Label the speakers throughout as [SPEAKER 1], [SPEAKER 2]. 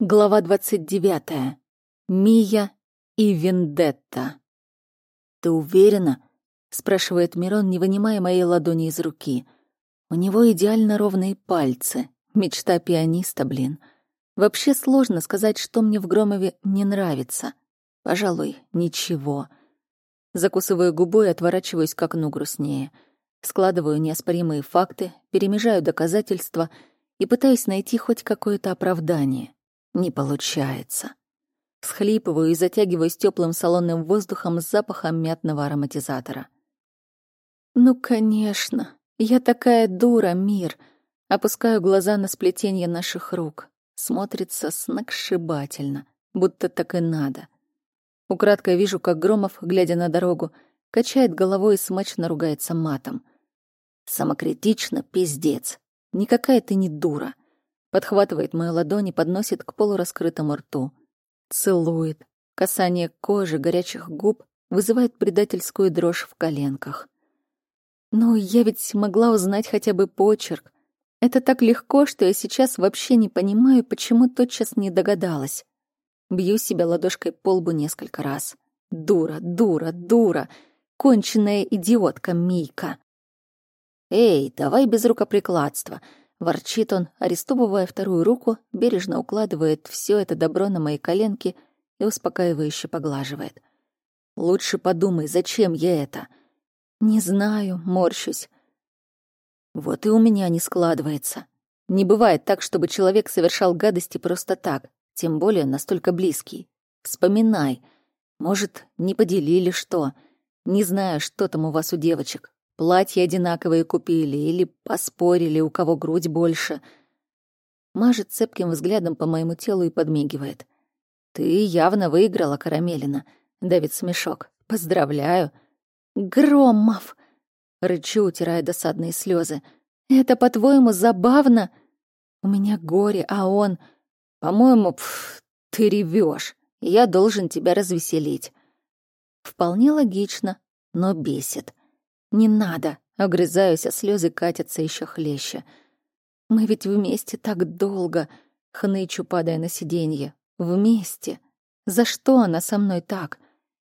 [SPEAKER 1] Глава 29. Мия и Вендетта. «Ты уверена?» — спрашивает Мирон, не вынимая моей ладони из руки. У него идеально ровные пальцы. Мечта пианиста, блин. Вообще сложно сказать, что мне в Громове не нравится. Пожалуй, ничего. Закусываю губу и отворачиваюсь к окну грустнее. Складываю неоспоримые факты, перемежаю доказательства и пытаюсь найти хоть какое-то оправдание. Не получается. Схлипываю и затягиваюсь теплым салонным воздухом с запахом мятного ароматизатора. Ну, конечно. Я такая дура, мир. Опускаю глаза на сплетение наших рук. Смотрится сногсшибательно, будто так и надо. Украдкой вижу, как Громов, глядя на дорогу, качает головой и смачно ругается матом. Самокритично, пиздец. Никакая ты не дура подхватывает мою ладонь и подносит к полураскрытому рту. Целует. Касание кожи, горячих губ вызывает предательскую дрожь в коленках. Но я ведь могла узнать хотя бы почерк. Это так легко, что я сейчас вообще не понимаю, почему тотчас не догадалась. Бью себя ладошкой по лбу несколько раз. Дура, дура, дура. Конченная идиотка Мийка. «Эй, давай без рукоприкладства», Ворчит он, арестовывая вторую руку, бережно укладывает все это добро на мои коленки и успокаивающе поглаживает. «Лучше подумай, зачем я это?» «Не знаю, морщусь». Вот и у меня не складывается. Не бывает так, чтобы человек совершал гадости просто так, тем более настолько близкий. Вспоминай. Может, не поделили что. Не знаю, что там у вас у девочек. Платья одинаковые купили или поспорили, у кого грудь больше. Мажет цепким взглядом по моему телу и подмигивает. «Ты явно выиграла, Карамелина», — давит смешок. «Поздравляю». «Громов!» — рычу, утирая досадные слезы. «Это, по-твоему, забавно?» «У меня горе, а он...» «По-моему, ты ревешь. Я должен тебя развеселить». Вполне логично, но бесит. «Не надо!» — огрызаюсь, а слезы катятся еще хлеще. «Мы ведь вместе так долго!» — хнычу, падая на сиденье. «Вместе! За что она со мной так?»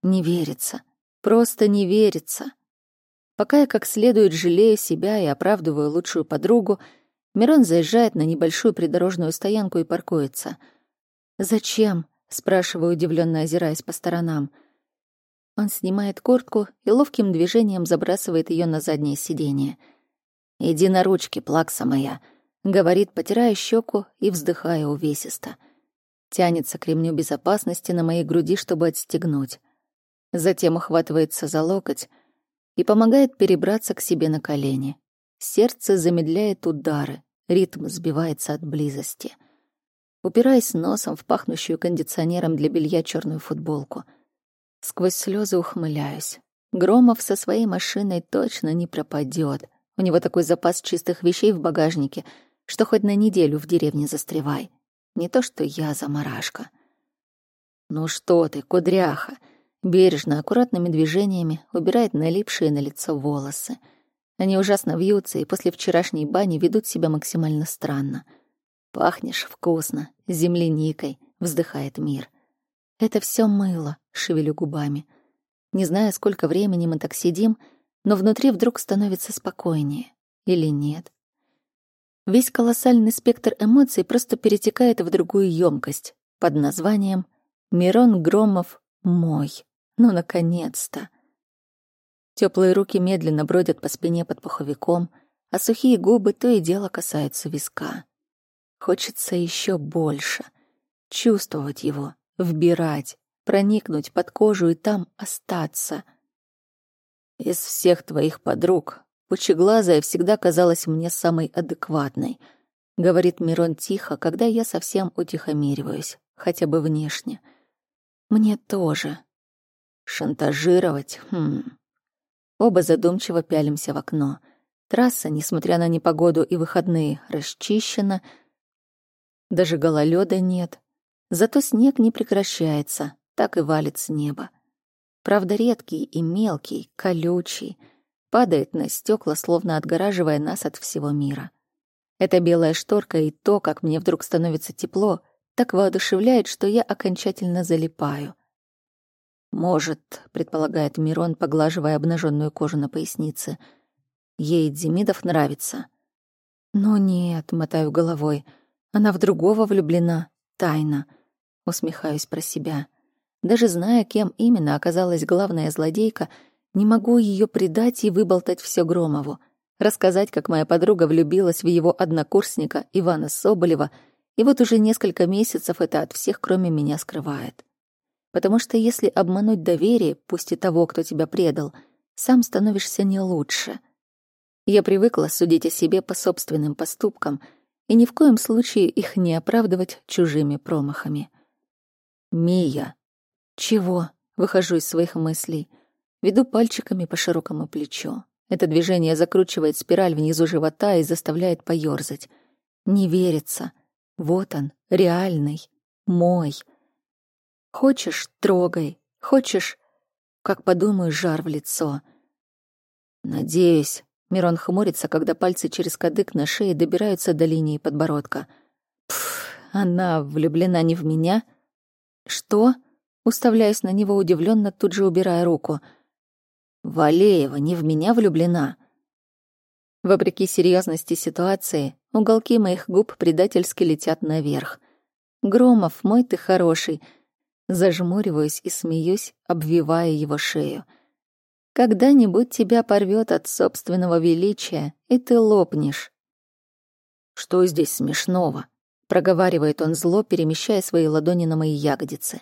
[SPEAKER 1] Не верится. Просто не верится. Пока я как следует жалею себя и оправдываю лучшую подругу, Мирон заезжает на небольшую придорожную стоянку и паркуется. «Зачем?» — спрашиваю, удивленно озираясь по сторонам — он снимает куртку и ловким движением забрасывает ее на заднее сиденье. «Иди на ручки, плакса моя», — говорит, потирая щеку и вздыхая увесисто. Тянется к ремню безопасности на моей груди, чтобы отстегнуть. Затем ухватывается за локоть и помогает перебраться к себе на колени. Сердце замедляет удары, ритм сбивается от близости. Упираясь носом в пахнущую кондиционером для белья черную футболку — Сквозь слезы ухмыляюсь. Громов со своей машиной точно не пропадет. У него такой запас чистых вещей в багажнике, что хоть на неделю в деревне застревай. Не то что я, заморашка. Ну что ты, кудряха? Бережно, аккуратными движениями убирает налипшие на лицо волосы. Они ужасно вьются и после вчерашней бани ведут себя максимально странно. Пахнешь вкусно, земляникой, вздыхает мир. Это все мыло, шевелю губами. Не знаю, сколько времени мы так сидим, но внутри вдруг становится спокойнее. Или нет? Весь колоссальный спектр эмоций просто перетекает в другую емкость под названием «Мирон Громов мой». Ну, наконец-то! Теплые руки медленно бродят по спине под пуховиком, а сухие губы то и дело касаются виска. Хочется еще больше чувствовать его, вбирать, проникнуть под кожу и там остаться. Из всех твоих подруг пучеглазая всегда казалась мне самой адекватной, говорит Мирон тихо, когда я совсем утихомириваюсь, хотя бы внешне. Мне тоже. Шантажировать? Хм. Оба задумчиво пялимся в окно. Трасса, несмотря на непогоду и выходные, расчищена. Даже гололёда нет. Зато снег не прекращается, так и валит с неба. Правда, редкий и мелкий, колючий, падает на стекла, словно отгораживая нас от всего мира. Эта белая шторка и то, как мне вдруг становится тепло, так воодушевляет, что я окончательно залипаю. «Может», — предполагает Мирон, поглаживая обнаженную кожу на пояснице, — «ей Демидов нравится». «Ну нет», — мотаю головой, — «она в другого влюблена, тайна», — усмехаюсь про себя. Даже зная, кем именно оказалась главная злодейка, не могу ее предать и выболтать все Громову. Рассказать, как моя подруга влюбилась в его однокурсника Ивана Соболева, и вот уже несколько месяцев это от всех, кроме меня, скрывает. Потому что если обмануть доверие, пусть и того, кто тебя предал, сам становишься не лучше. Я привыкла судить о себе по собственным поступкам и ни в коем случае их не оправдывать чужими промахами. «Мия!» Чего? Выхожу из своих мыслей. Веду пальчиками по широкому плечу. Это движение закручивает спираль внизу живота и заставляет поёрзать. Не верится. Вот он, реальный, мой. Хочешь — трогай. Хочешь — как подумаю, жар в лицо. Надеюсь. Мирон хмурится, когда пальцы через кадык на шее добираются до линии подбородка. Пф, она влюблена не в меня. Что? Уставляясь на него удивленно, тут же убирая руку. «Валеева не в меня влюблена». Вопреки серьезности ситуации, уголки моих губ предательски летят наверх. «Громов, мой ты хороший!» Зажмуриваюсь и смеюсь, обвивая его шею. «Когда-нибудь тебя порвет от собственного величия, и ты лопнешь». «Что здесь смешного?» — проговаривает он зло, перемещая свои ладони на мои ягодицы.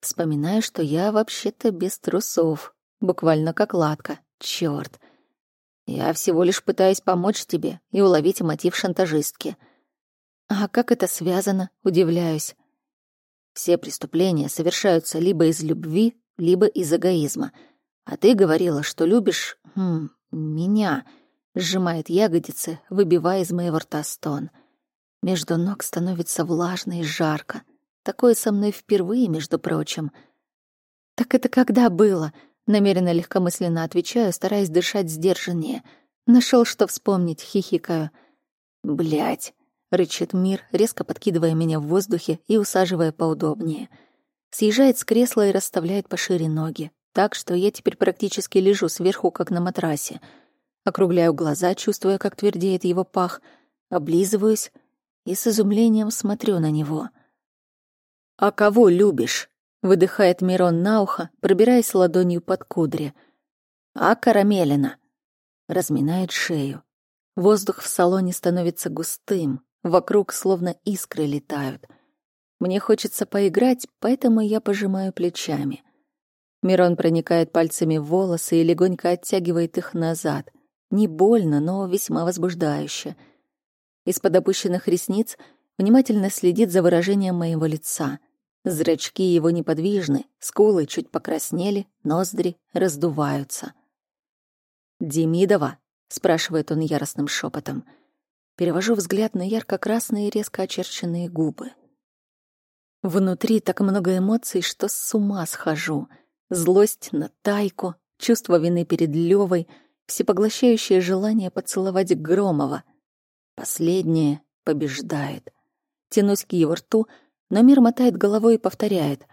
[SPEAKER 1] Вспоминаю, что я вообще-то без трусов, буквально как латка. Чёрт. Я всего лишь пытаюсь помочь тебе и уловить мотив шантажистки. А как это связано, удивляюсь. Все преступления совершаются либо из любви, либо из эгоизма. А ты говорила, что любишь... Хм, меня. Сжимает ягодицы, выбивая из моего рта стон. Между ног становится влажно и жарко. Такое со мной впервые, между прочим. «Так это когда было?» — намеренно легкомысленно отвечаю, стараясь дышать сдержаннее. Нашел, что вспомнить, хихикаю. Блять, рычит мир, резко подкидывая меня в воздухе и усаживая поудобнее. Съезжает с кресла и расставляет пошире ноги, так что я теперь практически лежу сверху, как на матрасе. Округляю глаза, чувствуя, как твердеет его пах, облизываюсь и с изумлением смотрю на него — «А кого любишь?» — выдыхает Мирон на ухо, пробираясь ладонью под кудри. «А Карамелина?» Разминает шею. Воздух в салоне становится густым, вокруг словно искры летают. Мне хочется поиграть, поэтому я пожимаю плечами. Мирон проникает пальцами в волосы и легонько оттягивает их назад. Не больно, но весьма возбуждающе. Из-под опущенных ресниц внимательно следит за выражением моего лица. Зрачки его неподвижны, скулы чуть покраснели, ноздри раздуваются. «Демидова?» — спрашивает он яростным шепотом. Перевожу взгляд на ярко-красные резко очерченные губы. Внутри так много эмоций, что с ума схожу. Злость на Тайку, чувство вины перед Левой, всепоглощающее желание поцеловать Громова. Последнее побеждает. Тянусь к его рту — но мир мотает головой и повторяет.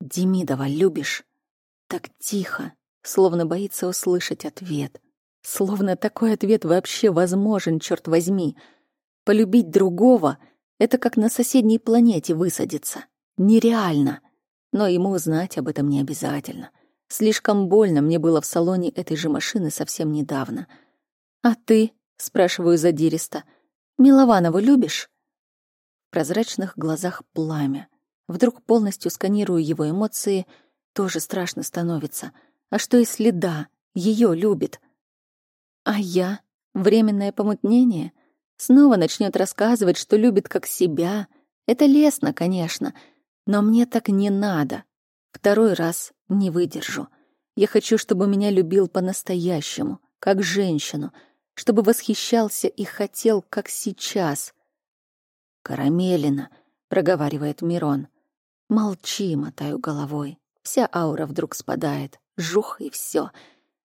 [SPEAKER 1] «Демидова любишь?» Так тихо, словно боится услышать ответ. Словно такой ответ вообще возможен, черт возьми. Полюбить другого — это как на соседней планете высадиться. Нереально. Но ему знать об этом не обязательно. Слишком больно мне было в салоне этой же машины совсем недавно. «А ты?» — спрашиваю задиристо. «Милованову любишь?» прозрачных глазах пламя. Вдруг полностью сканирую его эмоции, тоже страшно становится. А что если да, ее любит? А я? Временное помутнение? Снова начнет рассказывать, что любит как себя. Это лестно, конечно, но мне так не надо. Второй раз не выдержу. Я хочу, чтобы меня любил по-настоящему, как женщину, чтобы восхищался и хотел, как сейчас — «Карамелина», — проговаривает Мирон. «Молчи», — мотаю головой. Вся аура вдруг спадает. Жух, и все.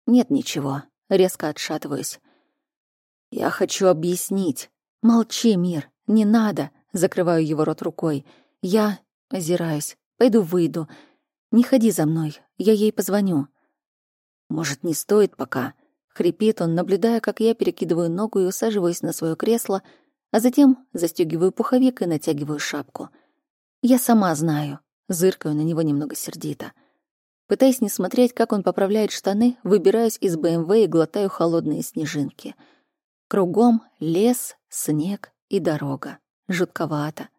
[SPEAKER 1] Нет ничего. Резко отшатываюсь. «Я хочу объяснить». «Молчи, Мир, не надо», — закрываю его рот рукой. Я озираюсь. Пойду выйду. Не ходи за мной. Я ей позвоню. Может, не стоит пока? Хрипит он, наблюдая, как я перекидываю ногу и усаживаюсь на свое кресло, а затем застегиваю пуховик и натягиваю шапку. Я сама знаю. Зыркаю на него немного сердито. Пытаясь не смотреть, как он поправляет штаны, выбираюсь из БМВ и глотаю холодные снежинки. Кругом лес, снег и дорога. Жутковато.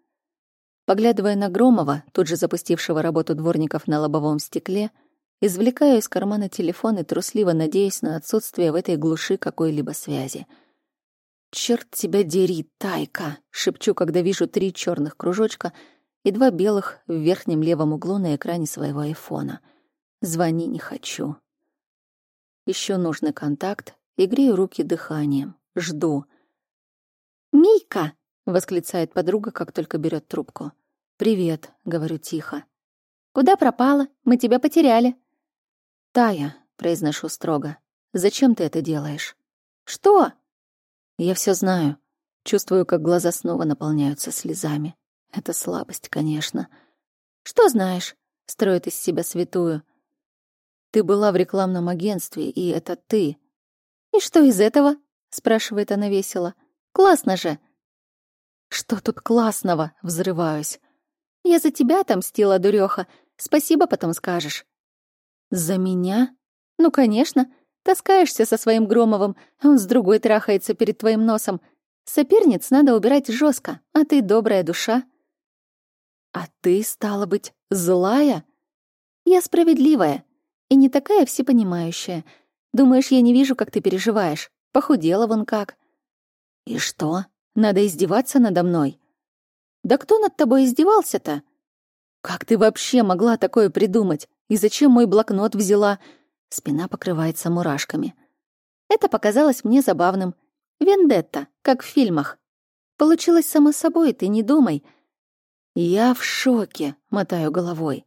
[SPEAKER 1] Поглядывая на Громова, тут же запустившего работу дворников на лобовом стекле, извлекаю из кармана телефон и трусливо надеюсь на отсутствие в этой глуши какой-либо связи. «Черт тебя дери, Тайка!» — шепчу, когда вижу три черных кружочка и два белых в верхнем левом углу на экране своего айфона. Звони не хочу. Ищу нужный контакт и грею руки дыханием. Жду. «Мийка!» — восклицает подруга, как только берет трубку. «Привет», — говорю тихо. «Куда пропала? Мы тебя потеряли». «Тая», — произношу строго, — «зачем ты это делаешь?» «Что?» «Я все знаю. Чувствую, как глаза снова наполняются слезами. Это слабость, конечно». «Что знаешь?» — строит из себя святую. «Ты была в рекламном агентстве, и это ты». «И что из этого?» — спрашивает она весело. «Классно же!» «Что тут классного?» — взрываюсь. «Я за тебя отомстила, дуреха. Спасибо потом скажешь». «За меня?» «Ну, конечно. Таскаешься со своим Громовым, а он с другой трахается перед твоим носом. Соперниц надо убирать жестко, а ты добрая душа». «А ты, стала быть, злая?» «Я справедливая и не такая всепонимающая. Думаешь, я не вижу, как ты переживаешь? Похудела вон как». «И что?» Надо издеваться надо мной. Да кто над тобой издевался-то? Как ты вообще могла такое придумать? И зачем мой блокнот взяла? Спина покрывается мурашками. Это показалось мне забавным. Вендетта, как в фильмах. Получилось само собой, ты не думай. Я в шоке, мотаю головой.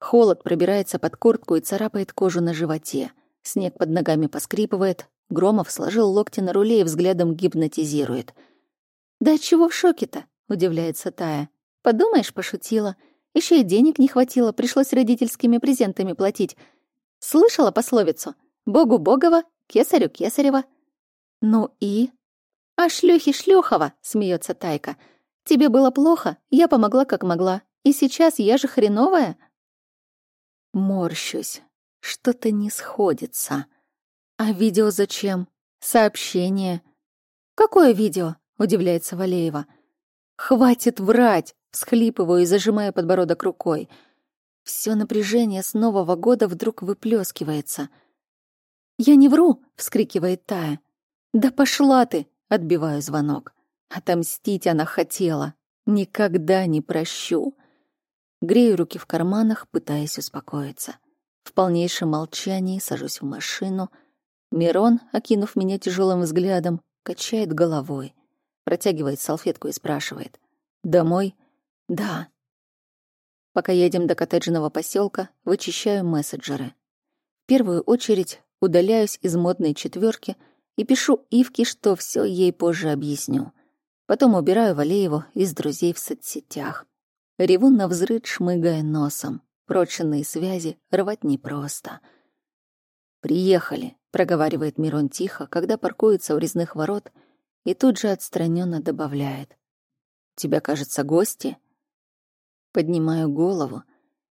[SPEAKER 1] Холод пробирается под куртку и царапает кожу на животе. Снег под ногами поскрипывает. Громов сложил локти на руле и взглядом гипнотизирует — «Да чего в шоке-то?» — удивляется Тая. «Подумаешь, пошутила. Еще и денег не хватило, пришлось родительскими презентами платить. Слышала пословицу? Богу Богова, кесарю Кесарева». «Ну и?» «А шлюхи Шлюхова», — смеется Тайка. «Тебе было плохо, я помогла как могла. И сейчас я же хреновая?» Морщусь. Что-то не сходится. А видео зачем? Сообщение. Какое видео? удивляется Валеева. Хватит врать, всхлипываю и зажимая подбородок рукой. Все напряжение с Нового года вдруг выплескивается. Я не вру, вскрикивает Тая. Да пошла ты, отбиваю звонок. Отомстить она хотела. Никогда не прощу. Грею руки в карманах, пытаясь успокоиться. В полнейшем молчании сажусь в машину. Мирон, окинув меня тяжелым взглядом, качает головой протягивает салфетку и спрашивает. «Домой?» «Да». Пока едем до коттеджного поселка, вычищаю мессенджеры. В первую очередь удаляюсь из модной четверки и пишу Ивке, что все ей позже объясню. Потом убираю Валееву из друзей в соцсетях. Реву на взрыд, шмыгая носом. Проченные связи рвать непросто. «Приехали», — проговаривает Мирон тихо, когда паркуется у резных ворот — и тут же отстраненно добавляет. «Тебя, кажется, гости?» Поднимаю голову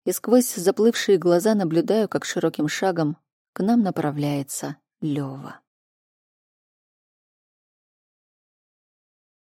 [SPEAKER 1] и сквозь заплывшие глаза наблюдаю, как широким шагом к нам направляется Лёва.